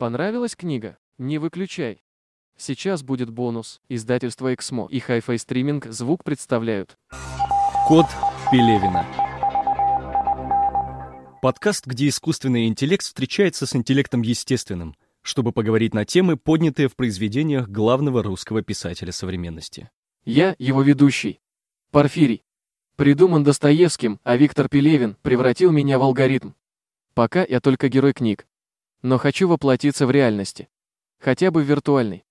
Понравилась книга? Не выключай. Сейчас будет бонус. Издательство Эксмо и Hi-Fi Стриминг звук представляют. Код Пелевина. Подкаст, где искусственный интеллект встречается с интеллектом естественным, чтобы поговорить на темы, поднятые в произведениях главного русского писателя современности. Я его ведущий. Порфирий. Придуман Достоевским, а Виктор Пелевин превратил меня в алгоритм. Пока я только герой книг. Но хочу воплотиться в реальности. Хотя бы в виртуальной.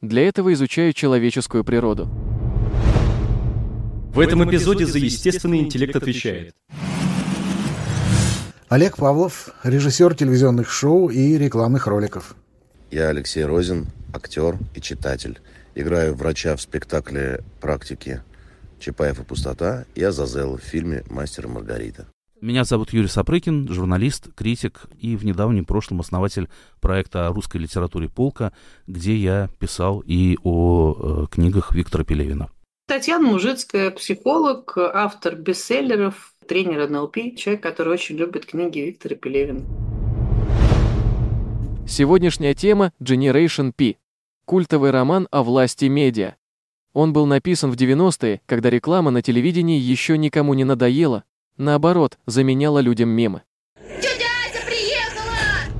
Для этого изучаю человеческую природу. В этом эпизоде за естественный интеллект отвечает Олег Павлов, режиссер телевизионных шоу и рекламных роликов. Я Алексей Розин, актер и читатель. Играю врача в спектакле «Практики» Чапаев и пустота и Азазел в фильме «Мастер и Маргарита». Меня зовут Юрий Сапрыкин, журналист, критик и в недавнем прошлом основатель проекта о русской литературе «Полка», где я писал и о э, книгах Виктора Пелевина. Татьяна Мужицкая, психолог, автор бестселлеров, тренер НЛП, человек, который очень любит книги Виктора Пелевина. Сегодняшняя тема Generation P. Культовый роман о власти медиа. Он был написан в 90-е, когда реклама на телевидении еще никому не надоела, наоборот, заменяла людям мемы. Тетя Ася приехала!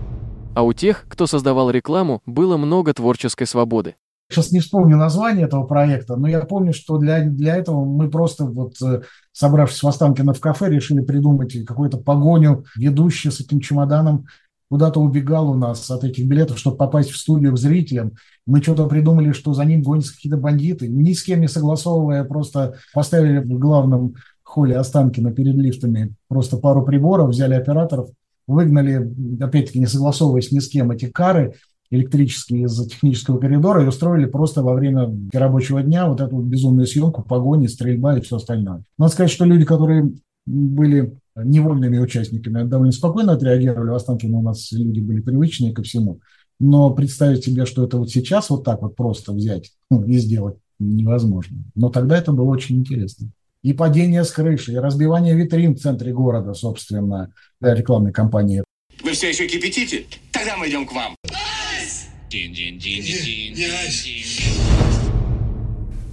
А у тех, кто создавал рекламу, было много творческой свободы. Сейчас не вспомню название этого проекта, но я помню, что для, для этого мы просто, вот, э, собравшись в Останкино в кафе, решили придумать какую-то погоню. Ведущий с этим чемоданом куда-то убегал у нас от этих билетов, чтобы попасть в студию к зрителям. Мы что-то придумали, что за ним гонятся какие-то бандиты. Ни с кем не согласовывая, просто поставили в главном холле Останкина перед лифтами просто пару приборов, взяли операторов, выгнали, опять-таки не согласовываясь ни с кем, эти кары электрические из технического коридора и устроили просто во время рабочего дня вот эту безумную съемку, погони, стрельба и все остальное. Надо сказать, что люди, которые были невольными участниками, довольно спокойно отреагировали. В Останкино у нас люди были привычные ко всему. Но представить себе, что это вот сейчас вот так вот просто взять ну, и сделать невозможно. Но тогда это было очень интересно. И падение с крыши, и разбивание витрин в центре города, собственно, для рекламной кампании. Вы все еще кипятите? Тогда мы идем к вам.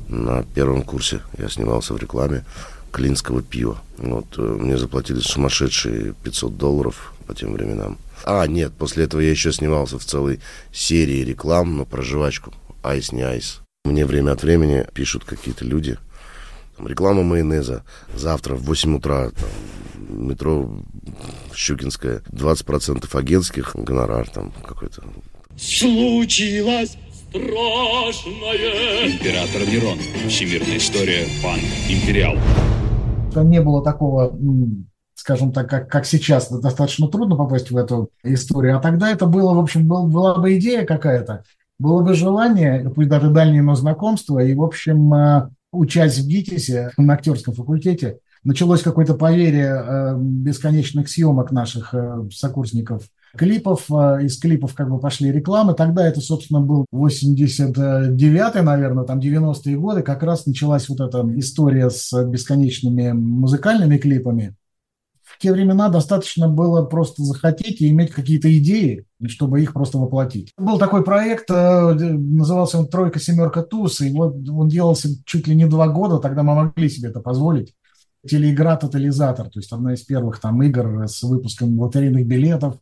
На первом курсе я снимался в рекламе клинского пива. Вот, э, мне заплатили сумасшедшие 500 долларов по тем временам. А, нет, после этого я еще снимался в целой серии реклам, но про жвачку. Айс, не айс. Мне время от времени пишут какие-то люди. Там, реклама майонеза. Завтра в 8 утра там, метро Щукинская. 20% агентских, гонорар там какой-то. Случилось страшное. Император Нерон. Всемирная история. Пан Империал. Там не было такого скажем так, как, как сейчас, достаточно трудно попасть в эту историю. А тогда это было, в общем, был, была бы идея какая-то, было бы желание, пусть даже дальнее, но знакомство, и, в общем, э, учась в ГИТИСе на актерском факультете, началось какое-то поверье э, бесконечных съемок наших э, сокурсников клипов, э, из клипов как бы пошли рекламы. Тогда это, собственно, был 89-й, наверное, там 90-е годы, как раз началась вот эта история с бесконечными музыкальными клипами. Те времена достаточно было просто захотеть и иметь какие-то идеи, чтобы их просто воплотить. Был такой проект, э, назывался он «Тройка, семерка, туз», и вот он делался чуть ли не два года, тогда мы могли себе это позволить телеигра «Тотализатор», то есть одна из первых там игр с выпуском лотерейных билетов,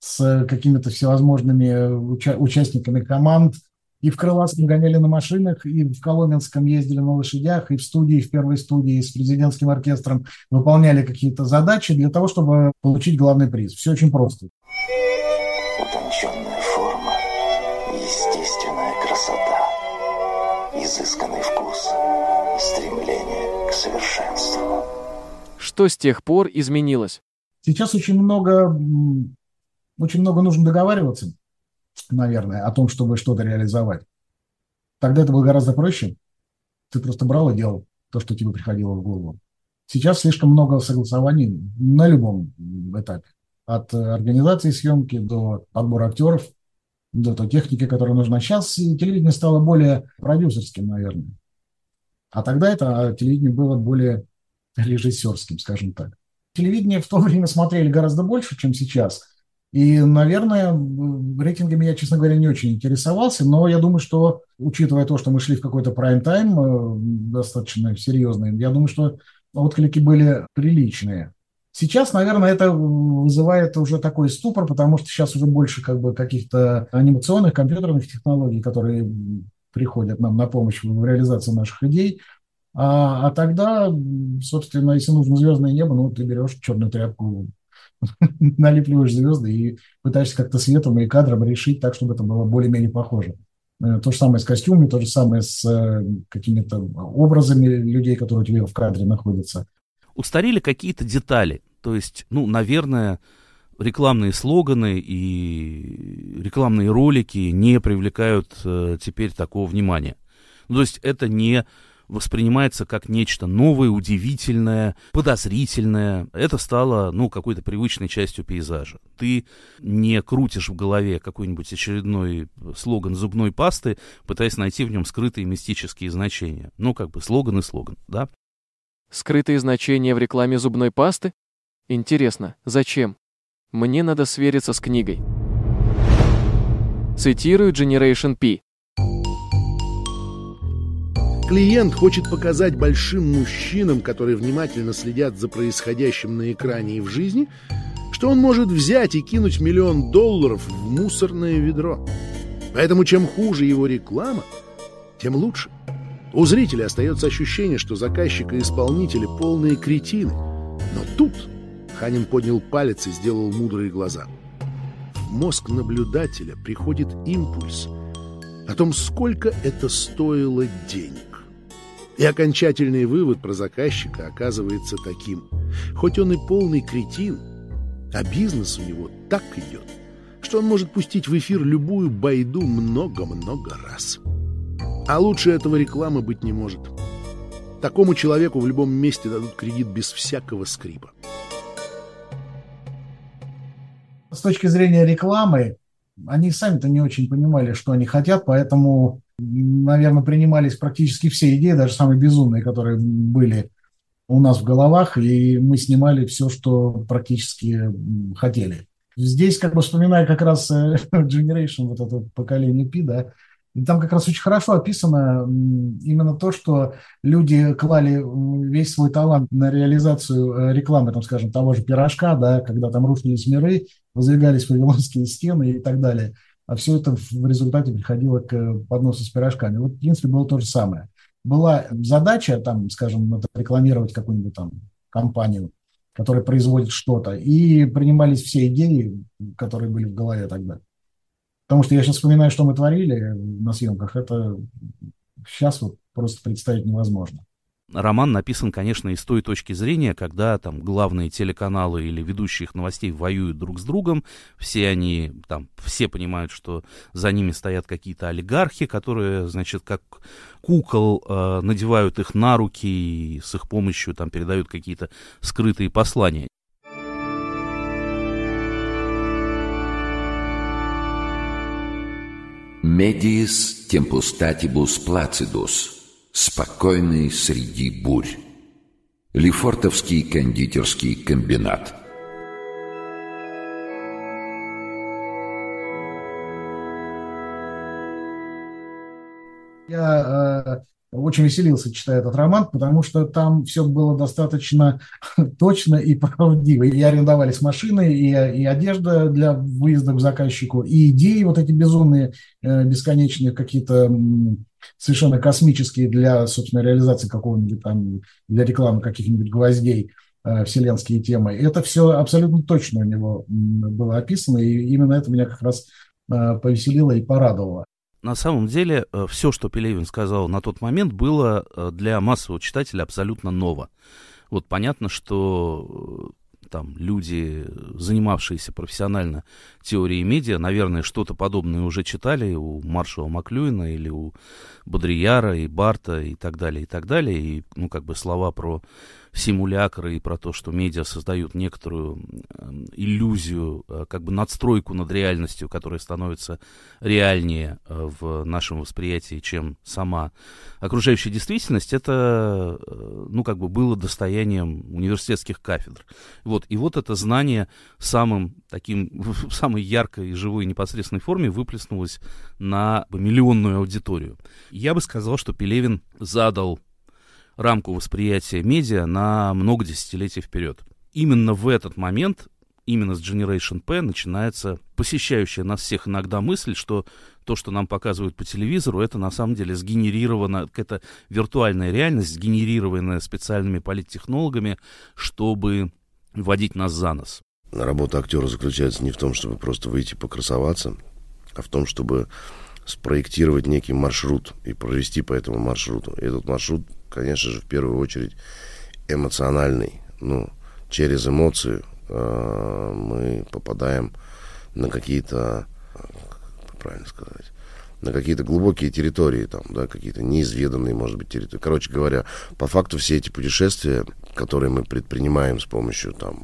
с какими-то всевозможными уча- участниками команд. И в Крылатском гоняли на машинах, и в Коломенском ездили на лошадях, и в студии, в первой студии с президентским оркестром выполняли какие-то задачи для того, чтобы получить главный приз. Все очень просто. Утонченная форма, естественная красота, изысканный вкус стремление к совершенству. Что с тех пор изменилось? Сейчас очень много очень много нужно договариваться, наверное, о том, чтобы что-то реализовать. Тогда это было гораздо проще. Ты просто брал и делал то, что тебе приходило в голову. Сейчас слишком много согласований на любом этапе. От организации съемки до подбора актеров, до той техники, которая нужна. Сейчас телевидение стало более продюсерским, наверное. А тогда это телевидение было более режиссерским, скажем так. Телевидение в то время смотрели гораздо больше, чем сейчас – И, наверное, рейтингами я, честно говоря, не очень интересовался, но я думаю, что, учитывая то, что мы шли в какой-то прайм-тайм э, достаточно серьезный, я думаю, что отклики были приличные. Сейчас, наверное, это вызывает уже такой ступор, потому что сейчас уже больше как бы каких-то анимационных, компьютерных технологий, которые приходят нам на помощь в реализации наших идей. А, а тогда, собственно, если нужно звездное небо, ну, ты берешь черную тряпку, налепливаешь звезды и пытаешься как-то светом и кадром решить так, чтобы это было более-менее похоже. Э, то же самое с костюмами, то же самое с э, какими-то образами людей, которые у тебя в кадре находятся. Устарели какие-то детали. То есть, ну, наверное, рекламные слоганы и рекламные ролики не привлекают э, теперь такого внимания. Ну, то есть это не воспринимается как нечто новое, удивительное, подозрительное. Это стало, ну, какой-то привычной частью пейзажа. Ты не крутишь в голове какой-нибудь очередной слоган зубной пасты, пытаясь найти в нем скрытые мистические значения. Ну, как бы слоган и слоган, да? Скрытые значения в рекламе зубной пасты? Интересно, зачем? Мне надо свериться с книгой. Цитирую Generation P. Клиент хочет показать большим мужчинам, которые внимательно следят за происходящим на экране и в жизни, что он может взять и кинуть миллион долларов в мусорное ведро. Поэтому чем хуже его реклама, тем лучше. У зрителя остается ощущение, что заказчик и исполнители полные кретины. Но тут Ханин поднял палец и сделал мудрые глаза. В мозг наблюдателя приходит импульс о том, сколько это стоило денег. И окончательный вывод про заказчика оказывается таким. Хоть он и полный кретин, а бизнес у него так идет, что он может пустить в эфир любую байду много-много раз. А лучше этого рекламы быть не может. Такому человеку в любом месте дадут кредит без всякого скрипа. С точки зрения рекламы, они сами-то не очень понимали, что они хотят, поэтому наверное, принимались практически все идеи, даже самые безумные, которые были у нас в головах, и мы снимали все, что практически хотели. Здесь, как бы вспоминая как раз э, Generation, вот это поколение Пи, да, и там как раз очень хорошо описано именно то, что люди клали весь свой талант на реализацию э, рекламы, там, скажем, того же пирожка, да, когда там рушились миры, воздвигались вавилонские стены и так далее – а все это в результате приходило к подносу с пирожками. Вот, в принципе, было то же самое. Была задача, там, скажем, рекламировать какую-нибудь там компанию, которая производит что-то, и принимались все идеи, которые были в голове тогда. Потому что я сейчас вспоминаю, что мы творили на съемках, это сейчас вот просто представить невозможно. Роман написан, конечно, из той точки зрения, когда там главные телеканалы или ведущие их новостей воюют друг с другом, все они там, все понимают, что за ними стоят какие-то олигархи, которые, значит, как кукол э, надевают их на руки и с их помощью там передают какие-то скрытые послания. Медиис темпустатибус плацидус – Спокойный среди бурь. Лефортовский кондитерский комбинат. Я э, очень веселился, читая этот роман, потому что там все было достаточно точно и правдиво. И арендовались машины, и, и одежда для выезда к заказчику, и идеи вот эти безумные, э, бесконечные какие-то совершенно космические для, собственно, реализации какого-нибудь там, для рекламы каких-нибудь гвоздей э, вселенские темы. Это все абсолютно точно у него было описано, и именно это меня как раз повеселило и порадовало на самом деле э, все, что Пелевин сказал на тот момент, было э, для массового читателя абсолютно ново. Вот понятно, что э, там люди, занимавшиеся профессионально теорией медиа, наверное, что-то подобное уже читали у Маршала Маклюина или у Бодрияра и Барта и так далее, и так далее. И, ну, как бы слова про симулякры и про то, что медиа создают некоторую иллюзию, э, как бы надстройку над реальностью, которая становится реальнее э, в нашем восприятии, чем сама окружающая действительность, это, э, ну, как бы было достоянием университетских кафедр. Вот, и вот это знание самым таким, в самой яркой, живой, непосредственной форме выплеснулось на миллионную аудиторию. Я бы сказал, что Пелевин задал рамку восприятия медиа на много десятилетий вперед. Именно в этот момент, именно с Generation P начинается посещающая нас всех иногда мысль, что то, что нам показывают по телевизору, это на самом деле сгенерировано, это виртуальная реальность, сгенерированная специальными политтехнологами, чтобы вводить нас за нос. Работа актера заключается не в том, чтобы просто выйти покрасоваться, а в том, чтобы спроектировать некий маршрут и провести по этому маршруту. И этот маршрут конечно же, в первую очередь эмоциональный. Ну, через эмоции э, мы попадаем на какие-то, как правильно сказать, на какие-то глубокие территории, там, да, какие-то неизведанные, может быть, территории. Короче говоря, по факту все эти путешествия, которые мы предпринимаем с помощью там,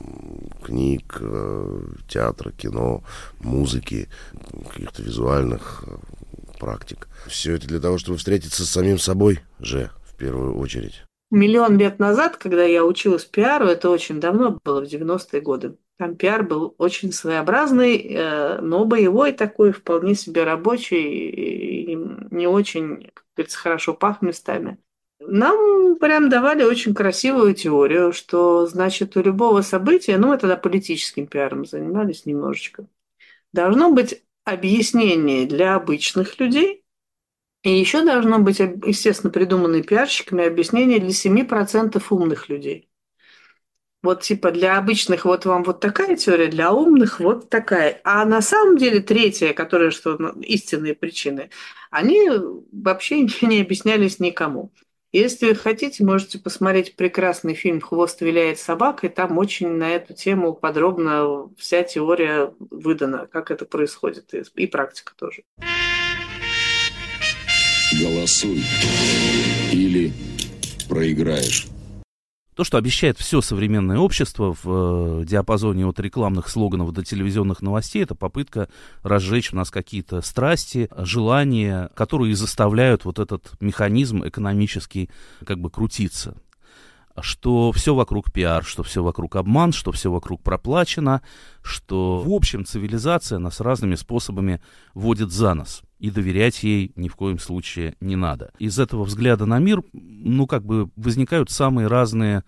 книг, э, театра, кино, музыки, каких-то визуальных практик, все это для того, чтобы встретиться с самим собой же, в первую очередь? Миллион лет назад, когда я училась пиару, это очень давно было, в 90-е годы, там пиар был очень своеобразный, э, но боевой такой, вполне себе рабочий, и не очень, как говорится, хорошо пах местами. Нам прям давали очень красивую теорию, что, значит, у любого события, ну, мы тогда политическим пиаром занимались немножечко, должно быть объяснение для обычных людей, и еще должно быть, естественно, придуманные пиарщиками объяснение для 7% умных людей. Вот типа для обычных вот вам вот такая теория, для умных вот такая. А на самом деле третья, которая что ну, истинные причины, они вообще не объяснялись никому. Если хотите, можете посмотреть прекрасный фильм «Хвост виляет собакой». Там очень на эту тему подробно вся теория выдана, как это происходит, и практика тоже. Голосуй. Или проиграешь. То, что обещает все современное общество в э, диапазоне от рекламных слоганов до телевизионных новостей, это попытка разжечь у нас какие-то страсти, желания, которые заставляют вот этот механизм экономический как бы крутиться что все вокруг пиар, что все вокруг обман, что все вокруг проплачено, что, в общем, цивилизация нас разными способами водит за нос. И доверять ей ни в коем случае не надо. Из этого взгляда на мир, ну, как бы возникают самые разные,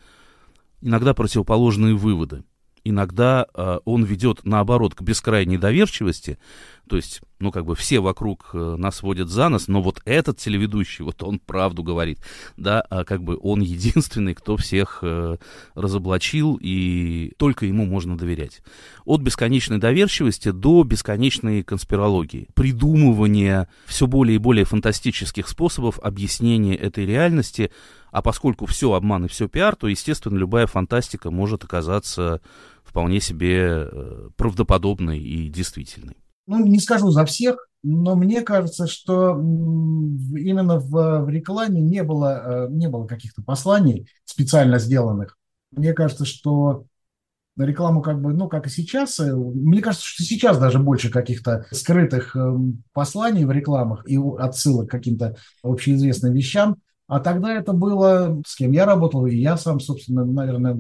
иногда противоположные выводы иногда э, он ведет, наоборот, к бескрайней доверчивости, то есть, ну, как бы все вокруг э, нас водят за нос, но вот этот телеведущий, вот он правду говорит, да, а как бы он единственный, кто всех э, разоблачил, и только ему можно доверять. От бесконечной доверчивости до бесконечной конспирологии, придумывания все более и более фантастических способов объяснения этой реальности, а поскольку все обман и все пиар, то, естественно, любая фантастика может оказаться вполне себе э, правдоподобной и действительной. Ну, не скажу за всех, но мне кажется, что именно в, в рекламе не было, э, не было каких-то посланий специально сделанных. Мне кажется, что рекламу как бы, ну, как и сейчас, э, мне кажется, что сейчас даже больше каких-то скрытых посланий в рекламах и отсылок к каким-то общеизвестным вещам, а тогда это было, с кем я работал, и я сам, собственно, наверное,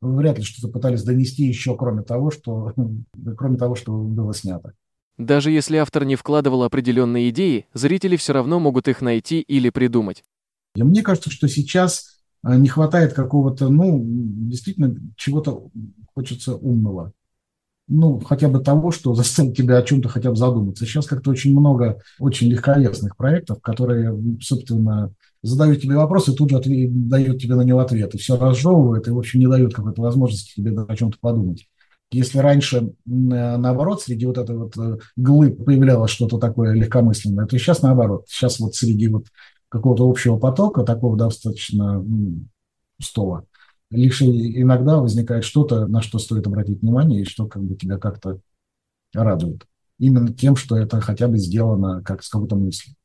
вряд ли что-то пытались донести еще, кроме того, что, кроме того, что было снято. Даже если автор не вкладывал определенные идеи, зрители все равно могут их найти или придумать. Мне кажется, что сейчас э, не хватает какого-то, ну, действительно, чего-то хочется умного. Ну, хотя бы того, что заставит тебя о чем-то хотя бы задуматься. Сейчас как-то очень много очень легковесных проектов, которые, собственно, задают тебе вопрос и тут же дают тебе на него ответ. И все разжевывают и, в общем, не дают какой-то возможности тебе о чем-то подумать. Если раньше, наоборот, среди вот этой вот э, глы появлялось что-то такое легкомысленное, то сейчас наоборот. Сейчас вот среди вот какого-то общего потока, такого достаточно пустого, лишь иногда возникает что-то, на что стоит обратить внимание и что как бы тебя как-то радует. Именно тем, что это хотя бы сделано как с какой-то мыслью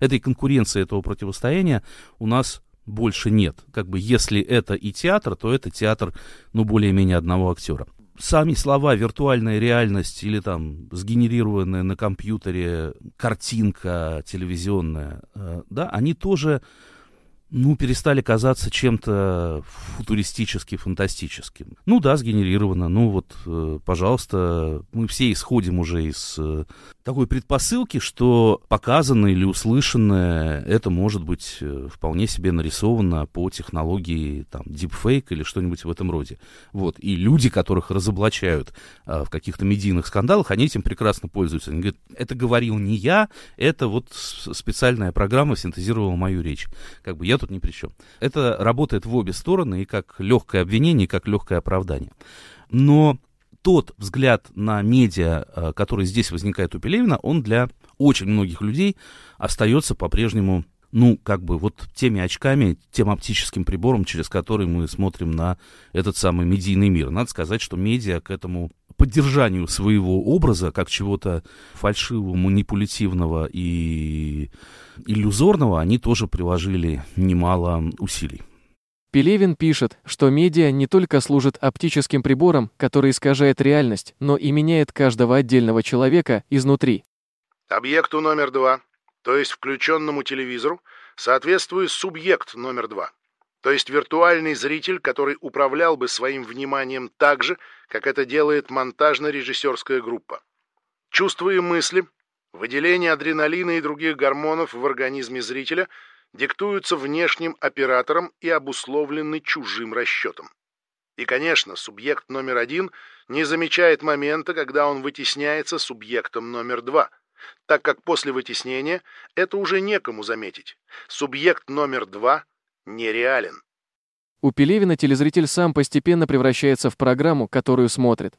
этой конкуренции, этого противостояния у нас больше нет. Как бы если это и театр, то это театр, ну, более-менее одного актера. Сами слова «виртуальная реальность» или там сгенерированная на компьютере картинка телевизионная, э, да, они тоже ну, перестали казаться чем-то футуристически фантастическим. Ну да, сгенерировано. Ну вот, э, пожалуйста, мы все исходим уже из э, такой предпосылки, что показанное или услышанное, это может быть э, вполне себе нарисовано по технологии там deepfake или что-нибудь в этом роде. Вот. И люди, которых разоблачают а, в каких-то медийных скандалах, они этим прекрасно пользуются. Они говорят, это говорил не я, это вот специальная программа синтезировала мою речь. Как бы я тут ни при чем. Это работает в обе стороны, и как легкое обвинение, и как легкое оправдание. Но тот взгляд на медиа, э, который здесь возникает у Пелевина, он для очень многих людей остается по-прежнему ну, как бы вот теми очками, тем оптическим прибором, через который мы смотрим на этот самый медийный мир. Надо сказать, что медиа к этому поддержанию своего образа, как чего-то фальшивого, манипулятивного и иллюзорного, они тоже приложили немало усилий. Пелевин пишет, что медиа не только служит оптическим прибором, который искажает реальность, но и меняет каждого отдельного человека изнутри. Объекту номер два, то есть включенному телевизору, соответствует субъект номер два. То есть виртуальный зритель, который управлял бы своим вниманием так же, как это делает монтажно-режиссерская группа. Чувства и мысли, выделение адреналина и других гормонов в организме зрителя диктуются внешним оператором и обусловлены чужим расчетом. И, конечно, субъект номер один не замечает момента, когда он вытесняется субъектом номер два, так как после вытеснения это уже некому заметить. Субъект номер два нереален. У Пелевина телезритель сам постепенно превращается в программу, которую смотрит.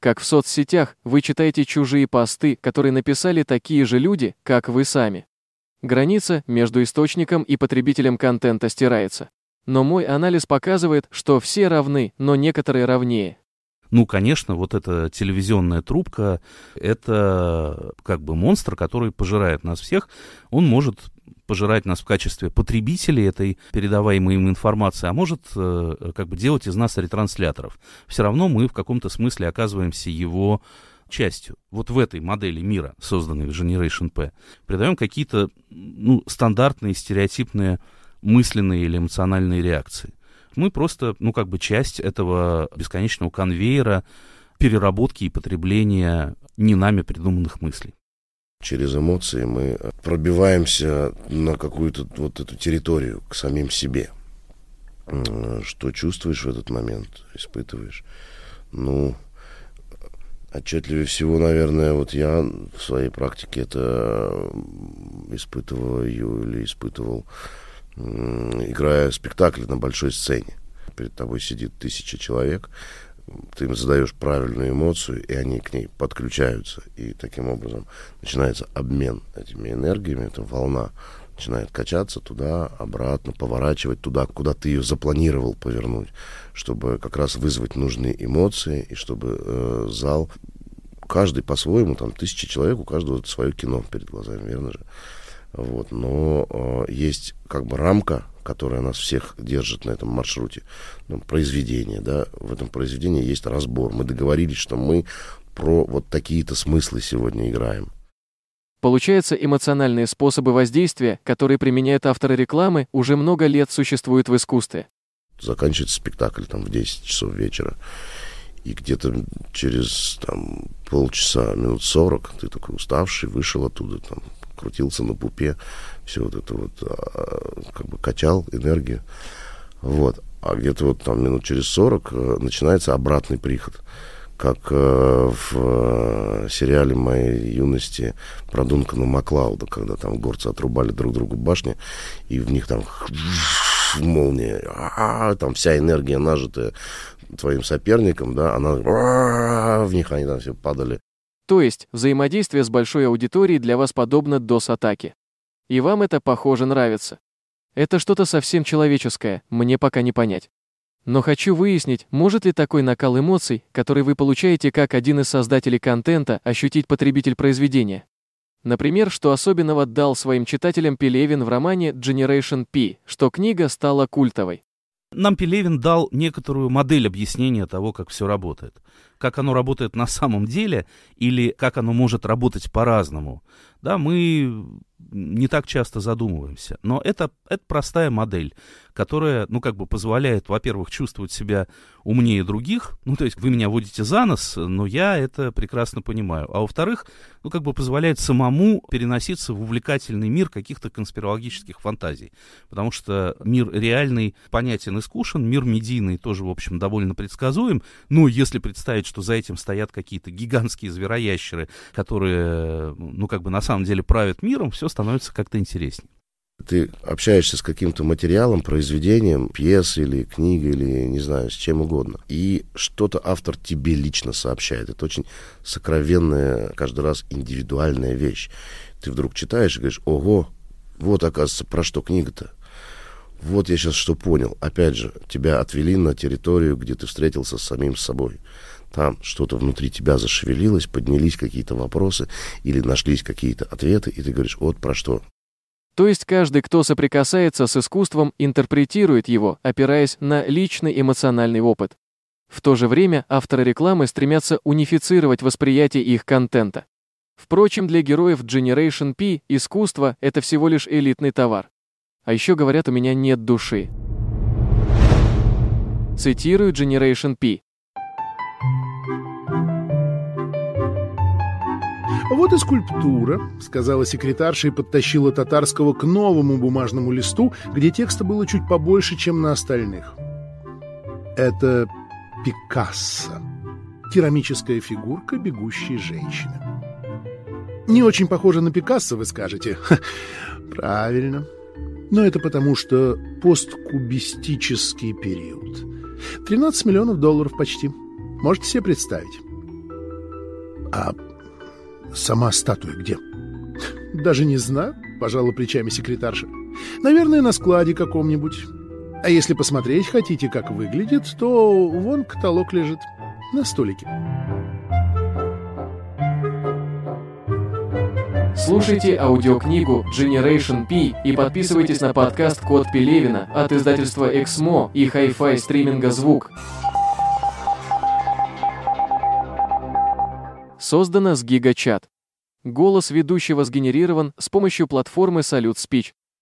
Как в соцсетях, вы читаете чужие посты, которые написали такие же люди, как вы сами. Граница между источником и потребителем контента стирается. Но мой анализ показывает, что все равны, но некоторые равнее. Ну, конечно, вот эта телевизионная трубка, это как бы монстр, который пожирает нас всех. Он может пожирать нас в качестве потребителей этой передаваемой им информации, а может э, как бы делать из нас ретрансляторов. Все равно мы в каком-то смысле оказываемся его частью. Вот в этой модели мира, созданной в Generation P, придаем какие-то ну, стандартные, стереотипные мысленные или эмоциональные реакции. Мы просто, ну, как бы часть этого бесконечного конвейера переработки и потребления не нами придуманных мыслей. Через эмоции мы пробиваемся на какую-то вот эту территорию, к самим себе. Что чувствуешь в этот момент, испытываешь? Ну, отчетливее всего, наверное, вот я в своей практике это испытываю или испытывал, играя спектакль на большой сцене. Перед тобой сидит тысяча человек, ты им задаешь правильную эмоцию, и они к ней подключаются. И таким образом начинается обмен этими энергиями, эта волна начинает качаться туда, обратно, поворачивать туда, куда ты ее запланировал повернуть, чтобы как раз вызвать нужные эмоции, и чтобы э, зал, каждый по-своему, там тысячи человек, у каждого свое кино перед глазами, верно же? Вот, но э, есть как бы рамка, которая нас всех держит на этом маршруте, ну, произведение, да, в этом произведении есть разбор. Мы договорились, что мы про вот такие-то смыслы сегодня играем. Получается, эмоциональные способы воздействия, которые применяют авторы рекламы, уже много лет существуют в искусстве. Заканчивается спектакль там в 10 часов вечера. И где-то через там, полчаса, минут 40, ты такой уставший, вышел оттуда, там, крутился на пупе, все вот это вот, а, как бы качал энергию. Вот. А где-то вот там минут через 40 э, начинается обратный приход. Как э, в э, сериале моей юности про Дункана Маклауда, когда там горцы отрубали друг другу башни, и в них там молния, а, там вся энергия нажитая твоим соперником, да, она в них они там все падали. То есть взаимодействие с большой аудиторией для вас подобно DOS-атаке. И вам это, похоже, нравится. Это что-то совсем человеческое, мне пока не понять. Но хочу выяснить, может ли такой накал эмоций, который вы получаете как один из создателей контента, ощутить потребитель произведения. Например, что особенного дал своим читателям Пелевин в романе Generation P, что книга стала культовой. Нам Пелевин дал некоторую модель объяснения того, как все работает. Как оно работает на самом деле или как оно может работать по-разному. Да, мы не так часто задумываемся. Но это, это простая модель, которая, ну, как бы позволяет, во-первых, чувствовать себя умнее других. Ну, то есть вы меня водите за нос, но я это прекрасно понимаю. А во-вторых, ну, как бы позволяет самому переноситься в увлекательный мир каких-то конспирологических фантазий. Потому что мир реальный понятен и скушен, мир медийный тоже, в общем, довольно предсказуем. Ну, если представить, что за этим стоят какие-то гигантские звероящеры, которые, ну, как бы на самом деле правят миром, все становится как-то интереснее. Ты общаешься с каким-то материалом, произведением, пьесой или книгой, или не знаю, с чем угодно. И что-то автор тебе лично сообщает. Это очень сокровенная, каждый раз индивидуальная вещь. Ты вдруг читаешь и говоришь, ого, вот, оказывается, про что книга-то. Вот я сейчас что понял. Опять же, тебя отвели на территорию, где ты встретился с самим собой. Там что-то внутри тебя зашевелилось, поднялись какие-то вопросы или нашлись какие-то ответы, и ты говоришь, вот про что. То есть каждый, кто соприкасается с искусством, интерпретирует его, опираясь на личный эмоциональный опыт. В то же время авторы рекламы стремятся унифицировать восприятие их контента. Впрочем, для героев Generation P искусство — это всего лишь элитный товар. А еще говорят, у меня нет души. Цитирую Generation P. «Вот и скульптура», — сказала секретарша и подтащила татарского к новому бумажному листу, где текста было чуть побольше, чем на остальных. «Это Пикассо. Керамическая фигурка бегущей женщины». «Не очень похоже на Пикассо, вы скажете?» Ха, «Правильно. Но это потому, что посткубистический период. 13 миллионов долларов почти. Можете себе представить?» «А Сама статуя где? Даже не знаю, пожала плечами секретарша. Наверное, на складе каком-нибудь. А если посмотреть хотите, как выглядит, то вон каталог лежит на столике. Слушайте аудиокнигу Generation P и подписывайтесь на подкаст Код Пелевина от издательства Exmo и Hi-Fi стриминга «Звук». Создано с GigaChat. Голос ведущего сгенерирован с помощью платформы Salute Speech.